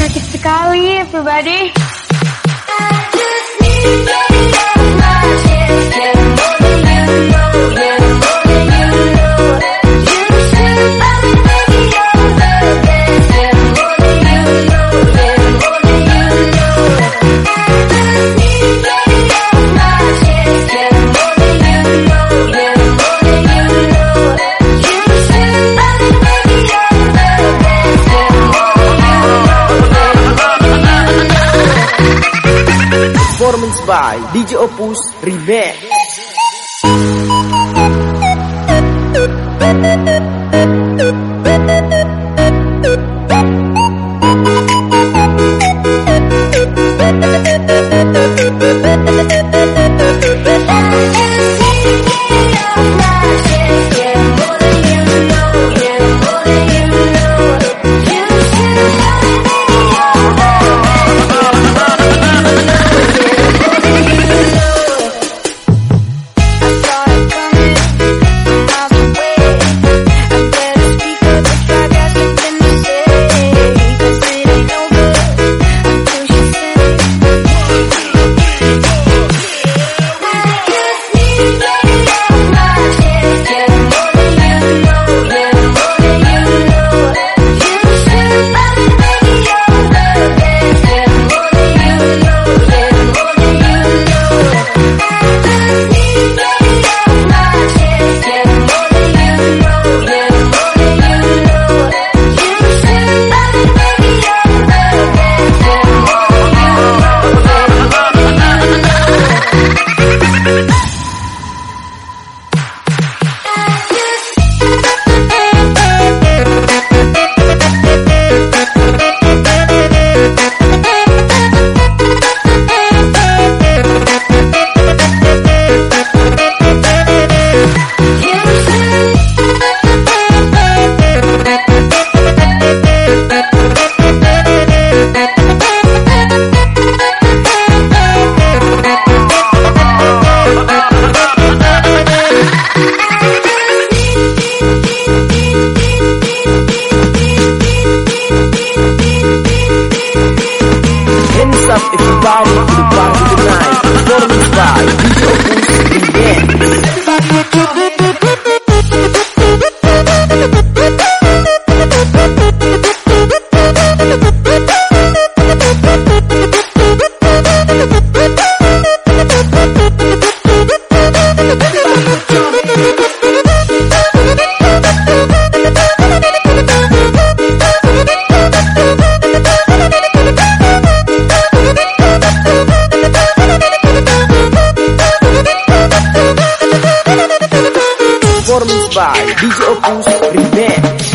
Sakit sekali, everybody. Performance by DJ Opus Remix. by DJ Opus Remix.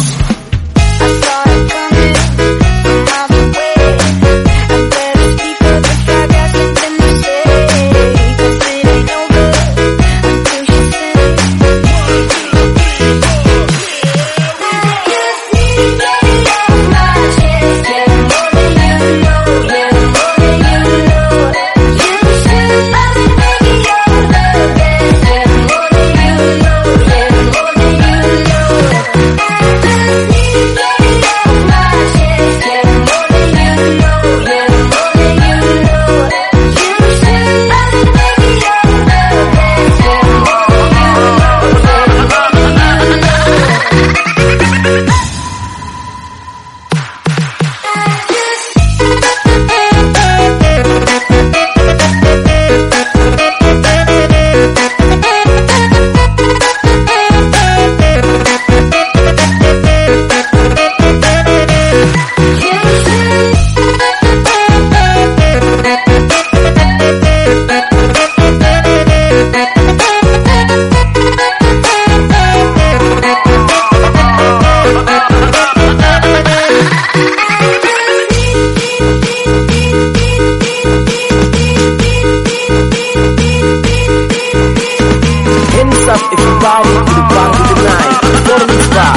Rock the night, follow the star.